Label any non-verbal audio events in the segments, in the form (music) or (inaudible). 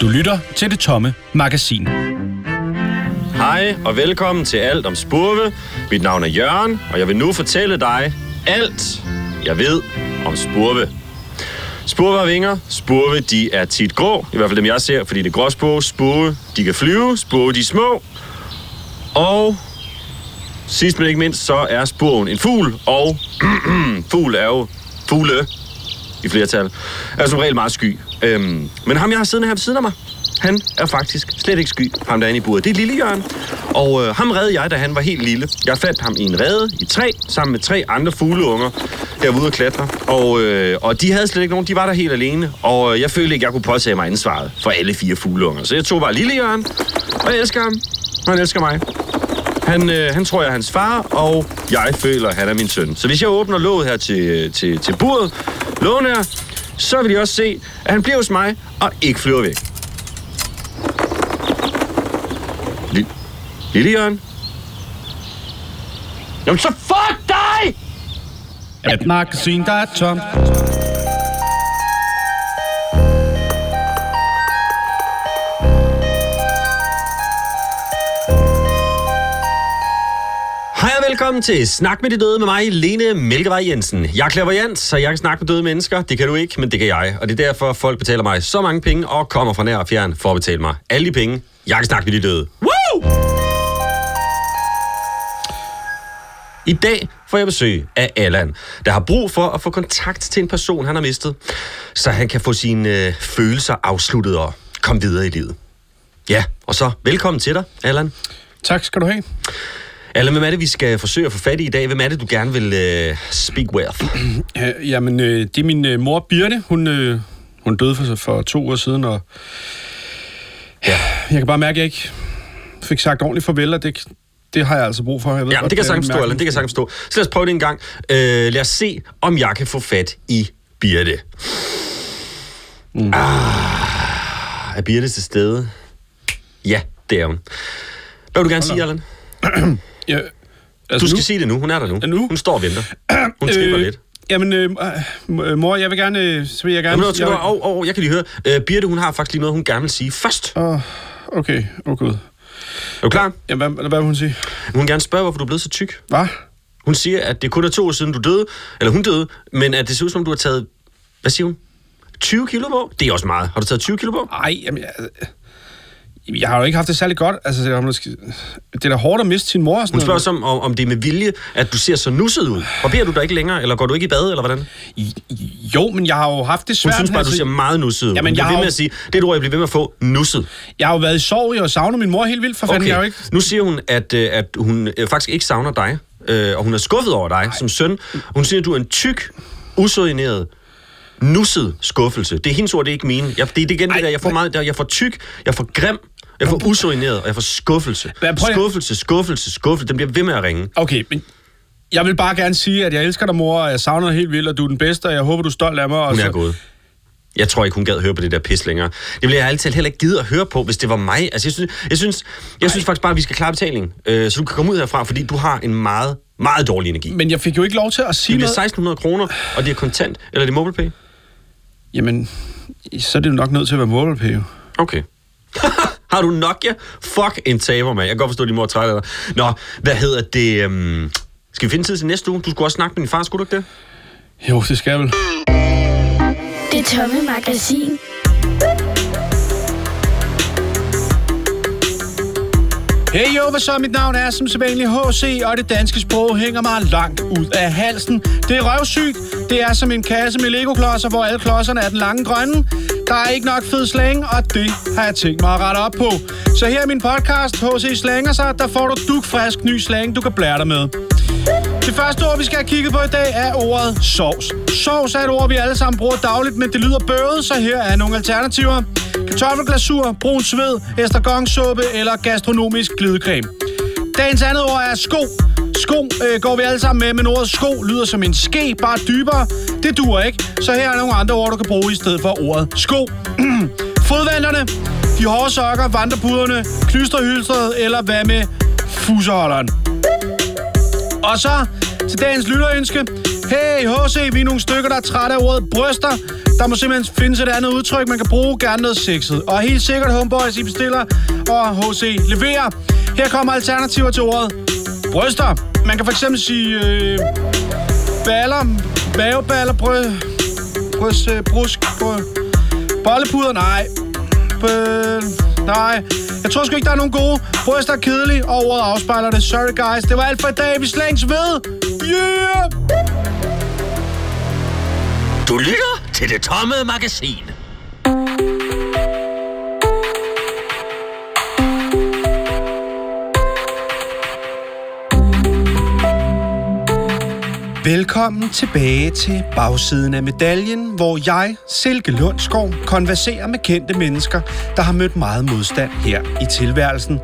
Du lytter til Det Tomme Magasin. Hej og velkommen til Alt om Spurve. Mit navn er Jørgen, og jeg vil nu fortælle dig alt, jeg ved om spurve. Spurve har vinger. Spurve, de er tit grå. I hvert fald dem, jeg ser, fordi det er gråspurve. Spurve, de kan flyve. Spurve, de er små. Og sidst men ikke mindst, så er spurven en fugl. Og (clears throat) fugl er jo fugle i flertal. Er som regel meget sky. Øhm, men ham, jeg har siddende her ved siden af mig, han er faktisk slet ikke sky, ham der er inde i buret. Det er Lille Jørgen. Og øh, ham redde jeg, da han var helt lille. Jeg fandt ham i en rede i træ, sammen med tre andre fugleunger, der var ude at klatre. Og, øh, og de havde slet ikke nogen, de var der helt alene. Og øh, jeg følte ikke, jeg kunne påtage mig ansvaret for alle fire fugleunger. Så jeg tog bare Lille Jørgen, og jeg elsker ham. Og han elsker mig. Han, øh, han tror, jeg er hans far, og jeg føler, han er min søn. Så hvis jeg åbner låget her til, øh, til, til buret, låner, så vil de også se, at han bliver hos mig og ikke flyver væk. Lille, Lille Jørgen? Jamen så fuck dig! Et magasin, der er tomt. Velkommen til Snak med de døde med mig, Lene Mælkevej Jensen. Jeg er klaverjant, så jeg kan snakke med døde mennesker. Det kan du ikke, men det kan jeg. Og det er derfor, folk betaler mig så mange penge og kommer fra nær og fjern for at betale mig alle de penge. Jeg kan snakke med de døde. Woo! I dag får jeg besøg af Allan, der har brug for at få kontakt til en person, han har mistet, så han kan få sine øh, følelser afsluttet og komme videre i livet. Ja, og så velkommen til dig, Allan. Tak skal du have. Allan, hvem er det, vi skal forsøge at få fat i i dag? Hvem er det, du gerne vil øh, speak with? (clears throat) Ja, jamen, øh, det er min øh, mor Birte. Hun, øh, hun døde for, for to år siden, og ja, jeg kan bare mærke, at jeg ikke fik sagt ordentligt farvel, og det, det har jeg altså brug for. Jeg ved Ja, godt, det kan jeg sagtens forstå, Allan. Det kan jeg sagtens forstå. Så lad os prøve det en gang. Øh, lad os se, om jeg kan få fat i Birte. Mm. Ah, er Birte til stede? Ja, det er hun. Hvad vil du gerne sige, Allan? (clears throat) Ja, Du altså skal nu, sige det nu. Hun er der nu. Ja, nu? Hun står og venter. Hun tripper øh, lidt. Jamen, øh, øh, mor, jeg vil gerne... øh, Så vil jeg gerne... Jamen, jeg, oh, oh, jeg kan lige høre. Øh, Birte, hun har faktisk lige noget, hun gerne vil sige først. Er Åh, okay, oh, gud. du klar? Jamen, hvad, hvad vil hun sige? Hun vil gerne spørge, hvorfor du er blevet så tyk. Hvad? Hun siger, at det kun er to år siden, du døde, eller hun døde, men at det ser ud som, du har taget, hvad siger hun? 20 kilo på? Det er også meget. Har du taget 20 kilo på? Ej, jamen, jeg, jeg har jo ikke haft det særlig godt. Altså, det er, måske- det er da hårdt at miste sin mor. Sådan Hun spørger noget. så, om, om det er med vilje, at du ser så nusset ud. Barberer du dig ikke længere, eller går du ikke i bad, eller hvordan? Jo, men jeg har jo haft det Hun svært. synes bare, at du ser meget nusset ud. Jamen, Hun jeg ved har med jo- at sige, det er et ord, jeg bliver ved med at få, nusset. Jeg har jo været i sorg, og savner min mor helt vildt, for fanden. Jeg jo Okay, ikke... nu siger hun, at, øh, at hun øh, faktisk ikke savner dig, øh, og hun er skuffet over dig som søn. Hun siger, at du er en tyk, usordineret, nusset skuffelse. Det er hendes ord, det er ikke mine. Jeg, det er igen Ej, det der, jeg får meget, der, jeg får tyk, jeg får grim, jeg får usordineret, og jeg får skuffelse. Prøv Skuffelse, skuffelse, skuffelse. Den bliver ved med at ringe. Okay, men jeg vil bare gerne sige, at jeg elsker dig, mor, og jeg savner dig helt vildt, og du er den bedste, og jeg håber, du er stolt af mig. Og Hun så... er gået. Jeg tror ikke, hun gad høre på det der pis længere. Det ville jeg altid heller ikke gide at høre på, hvis det var mig. Altså, jeg synes, jeg synes, jeg synes faktisk bare, at vi skal klare betalingen, øh, så du kan komme ud herfra, fordi du har en meget, meget dårlig energi. Men jeg fik jo ikke lov til at sige Det noget. 1600 kroner, og det er kontant, eller er det MobilePay? Jamen, så er det jo nok nødt til at være MobilePay. jo. Okay. (laughs) har du Nokia? Fuck en taber, mand. Jeg kan godt forstå, at din mor er træt af dig. Nå, hvad hedder det? Um... Skal vi finde tid til næste uge? Du skulle også snakke med din far, skulle du ikke det? Jo, det skal jeg vel. Det tomme magasin. Hey jo, hvad så? Mit navn er som sædvanlig HC, og det danske sprog hænger mig langt ud af halsen. Det er røvsygt. Det er som en kasse med Lego-klodser, hvor alle klodserne er den lange grønne. Der er ikke nok fed slang, og det har jeg tænkt mig at rette op på. Så her er min podcast, HC Slanger sig. Der får du dukfrisk ny slang, du kan blære dig med. Det første ord, vi skal have kigget på i dag, er ordet sovs. Sovs er et ord, vi alle sammen bruger dagligt, men det lyder bøvet, så her er nogle alternativer. Kartoffelglasur, brun sved, estragonsuppe eller gastronomisk glidecreme. Dagens andet ord er sko. Sko øh, går vi alle sammen med, men ordet sko lyder som en ske, bare dybere. Det duer ikke, så her er nogle andre ord, du kan bruge i stedet for ordet sko. (clears throat) Fodvanderne, de hårde sokker, vandrepuderne, knysterhylstret eller hvad med fuserholderen. Og så til dagens lytterønske. Hey HC, vi er nogle stykker, der er trætte af ordet bryster. Der må simpelthen findes et andet udtryk, man kan bruge, gerne noget sexet. Og helt sikkert Homeboys, I bestiller, og HC leverer. Her kommer alternativer til ordet. Bryster. Man kan for eksempel sige øh, baller, baveballer, brød, bryst, øh, brusk, brød, bollepuder, nej. Øh, nej. Jeg tror sgu ikke, der er nogen gode. Bryster er kedelige, og ordet afspejler det. Sorry guys, det var alt for i dag. Vi slængs ved. Yeah! Du lytter til det tomme magasin. Velkommen tilbage til bagsiden af medaljen, hvor jeg, Silke Lundskov, konverserer med kendte mennesker, der har mødt meget modstand her i tilværelsen.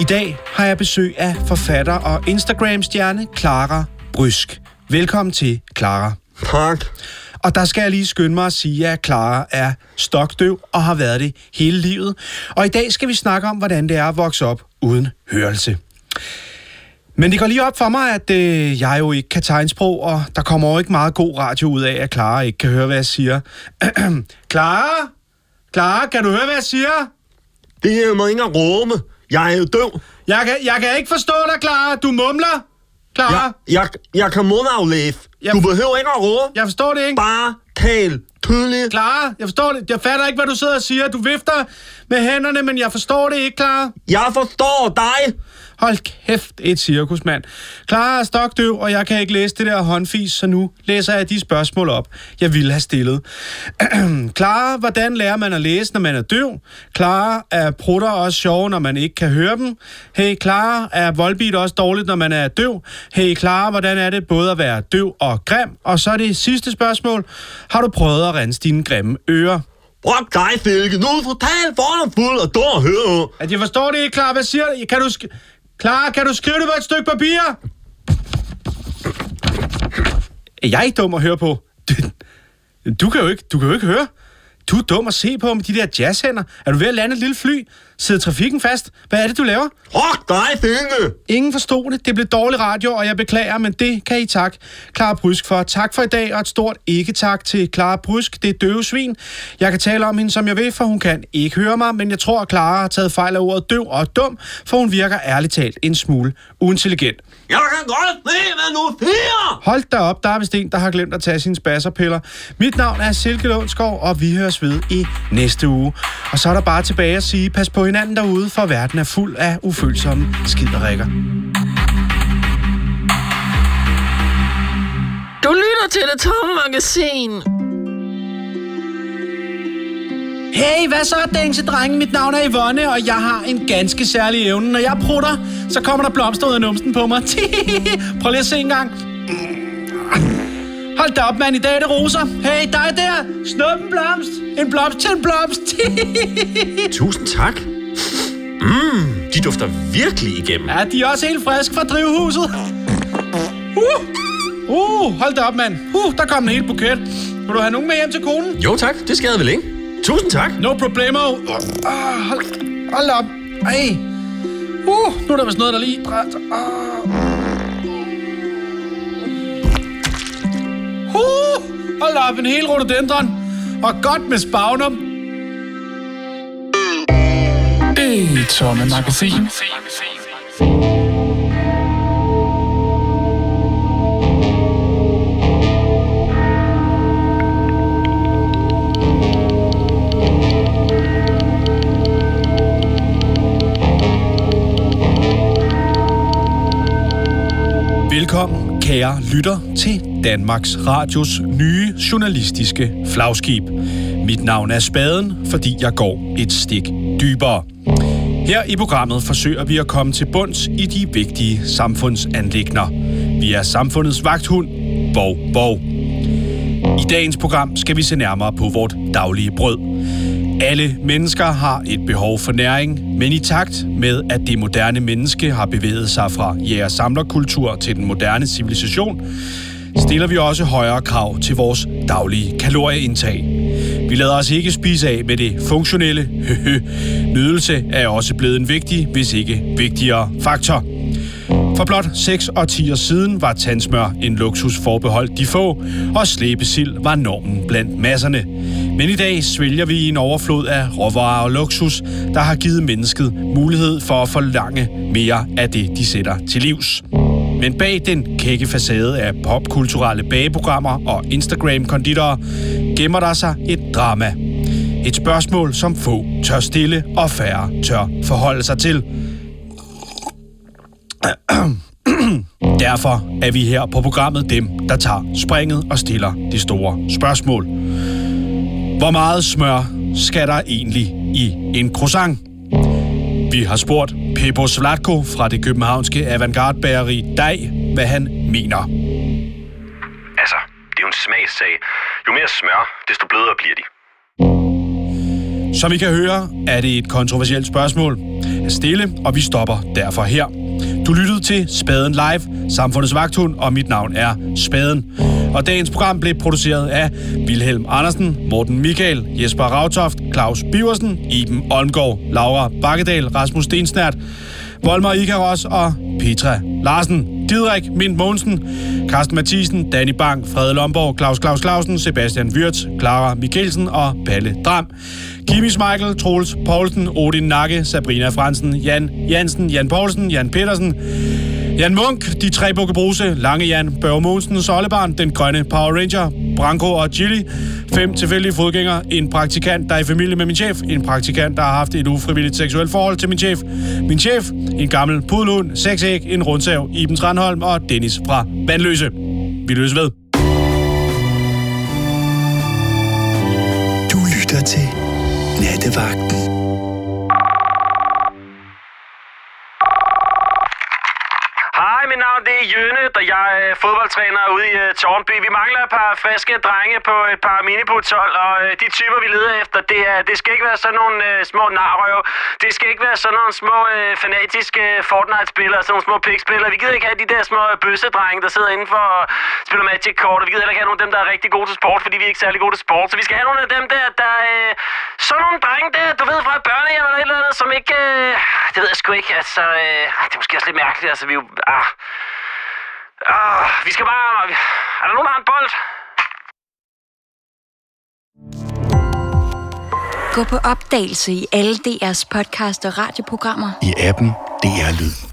I dag har jeg besøg af forfatter og Instagram-stjerne Clara Brysk. Velkommen til, Clara. Tak. Og der skal jeg lige skynde mig at sige, at Clara er stokdøv og har været det hele livet. Og i dag skal vi snakke om, hvordan det er at vokse op uden hørelse. Men det går lige op for mig, at øh, jeg jo ikke kan tegnsprog, og der kommer jo ikke meget god radio ud af, at Clara ikke kan høre, hvad jeg siger. (clears throat) Clara? Clara, kan du høre, hvad jeg siger? Det er mig ikke at råbe. Jeg er jo døv. Jeg kan, jeg kan ikke forstå dig, Clara. Du mumler. Clara, Jeg, jeg, jeg kan mundaflæse. Jeg- Du behøver ikke at råbe. jeg forstår det ikke. Bare tal tydeligt. Clara, jeg forstår det. Jeg fatter ikke, hvad du sidder og siger. Du vifter med hænderne, men jeg forstår det ikke, Clara. Jeg forstår dig. Hold kæft, et cirkus, mand. Clara er stokdøv, og jeg kan ikke læse det der håndfis, så nu læser jeg de spørgsmål op, jeg ville have stillet. (clears throat) Clara, hvordan lærer man at læse, når man er døv? Clara, er prutter også sjove, når man ikke kan høre dem? Hey, Clara, er voldbeat også dårligt, når man er døv? Hey, Clara, hvordan er det både at være døv og grim? Og så det sidste spørgsmål. Har du prøvet at rense dine grimme ører? Brok dig, Silke. Nu er totalt fordomsfuld og dum at høre. At jeg forstår det ikke, Clara. Hvad siger du? Kan du, sk- Clara, kan du skrive det på et stykke papir? Er jeg ikke dum at høre på? Du, du, kan jo ikke, du kan jo ikke høre. Du er dum at se på med de der jazzhænder. Er du ved at lande et lille fly? Sidder trafikken fast? Hvad er det, du laver? Brok dig, Silke. Ingen forstod det. Det blev dårlig radio, og jeg beklager, men det kan I tak Clara Brysk for. Tak for i dag, og et stort ikke-tak til Clara Brysk. Det er døve svin. Jeg kan tale om hende, som jeg vil, for hun kan ikke høre mig, men jeg tror, at Clara har taget fejl af ordet døv og dum, for hun virker ærligt talt en smule uintelligent. Jeg kan godt se, hvad du siger. Hold da op, der er vist en, der har glemt at tage sine spasserpiller. Mit navn er Silke Lundskov, og vi høres ved i næste uge. Og så er der bare tilbage at sige, pas på hinanden derude, for verden er fuld af ufølsomme skiderikker. Du lytter til det tomme magasin. Hey, hvad så, Dænse drenge? Mit navn er Yvonne, og jeg har en ganske særlig evne. Når jeg prutter, så kommer der blomster ud af numsen på mig. (laughs) Prøv lige at se en gang. Hold da op, mand. I dag er det roser. Hey, dig der. Snup en blomst. En blomst til en blomst. (laughs) Tusind tak. Mmm, de dufter virkelig igennem. ja, de er også helt friske fra drivhuset. Uh, uh hold da op, mand. Uh, der kom en hel buket. Vil du have nogen med hjem til konen? Jo tak, det skal jeg vel ikke. Tusind tak. No problemo. Uh, hold, hold da op. Ej. Uh, nu er der vist noget, der lige drejer sig. Uh. Uh, hold op, en hel rhododendron. Og godt med spagnum. Det tomme magasin. Velkommen, kære lytter, til Danmarks Radios nye journalistiske flagskib. Mit navn er Spaden, fordi jeg går et stik dybere. Her i programmet forsøger vi at komme til bunds i de vigtige samfundsanlægner. Vi er samfundets vagthund, Borg Borg. I dagens program skal vi se nærmere på vort daglige brød. Alle mennesker har et behov for næring, men i takt med, at det moderne menneske har bevæget sig fra jæger-samlerkultur til den moderne civilisation, stiller vi også højere krav til vores daglige kalorieindtag. Vi lader os ikke spise af med det funktionelle. (laughs) Nydelse er også blevet en vigtig, hvis ikke vigtigere faktor. For blot 6 og 10 år siden var tandsmør en luksus forbeholdt de få, og slæbesild var normen blandt masserne. Men i dag svælger vi i en overflod af råvarer og luksus, der har givet mennesket mulighed for at forlange mere af det, de sætter til livs. Men bag den kække facade af popkulturelle bageprogrammer og Instagram-konditorer gemmer der sig et drama. Et spørgsmål, som få tør stille og færre tør forholde sig til. Derfor er vi her på programmet dem, der tager springet og stiller de store spørgsmål. Hvor meget smør skal der egentlig i en croissant? Vi har spurgt Pepo Slatko fra det københavnske avantgarde-bageri Dej, hvad han mener. Altså, det er jo en smagssag. Jo mere smør, desto blødere bliver de. Som I kan høre, er det et kontroversielt spørgsmål. Stille, og vi stopper derfor her. Du lyttede til Spaden Live, Samfundets Vagthund, og mit navn er Spaden. Og dagens program blev produceret af Vilhelm Andersen, Morten Michael, Jesper Rautoft, Claus Biversen, Iben Olmgaard, Laura Bakkedal, Rasmus Stensnært, Volmer Ikaros og Petra Larsen, Didrik Mint Mogensen, Carsten Mathisen, Danny Bang, Frede Lomborg, Claus Claus Clausen, Sebastian Wirtz, Clara Mikkelsen og Palle Dram. Kimi Michael, Troels Poulsen, Odin Nakke, Sabrina Fransen, Jan Jansen, Jan Poulsen, Jan Petersen, Jan Munk, de tre bukkebruse, Lange Jan, Børge Mogensen, Sollebarn, den grønne Power Ranger, Branko og Chili, fem tilfældige fodgængere, en praktikant, der er i familie med min chef, en praktikant, der har haft et ufrivilligt seksuelt forhold til min chef, min chef, en gammel pudelhund, seks æg, en rundsav, Iben Tranholm og Dennis fra Vandløse. Vi løser ved. Du lytter til Nattevagten. Jeg er fodboldtræner ude i øh, uh, Tornby. Vi mangler et par friske drenge på et par miniputhold, og uh, de typer, vi leder efter, det, er, det skal ikke være sådan nogle uh, små narrøv. Det skal ikke være sådan nogle små uh, fanatiske Fortnite-spillere, sådan nogle små pikspillere. Vi gider ikke have de der små bøssedrenge, der sidder indenfor og spiller Magic-kort. Og vi gider heller ikke have nogle af dem, der er rigtig gode til sport, fordi vi er ikke særlig gode til sport. Så vi skal have nogle af dem der, der uh, sådan nogle drenge der, du ved, fra børnehjem eller et eller andet, som ikke... Uh, det ved jeg sgu ikke, altså... Uh, det er måske også lidt mærkeligt, altså vi jo... Ah, Ah, vi skal bare... Er der nogen, der har en bold? Gå på opdagelse i alle DR's podcast og radioprogrammer. I appen DR Lyd.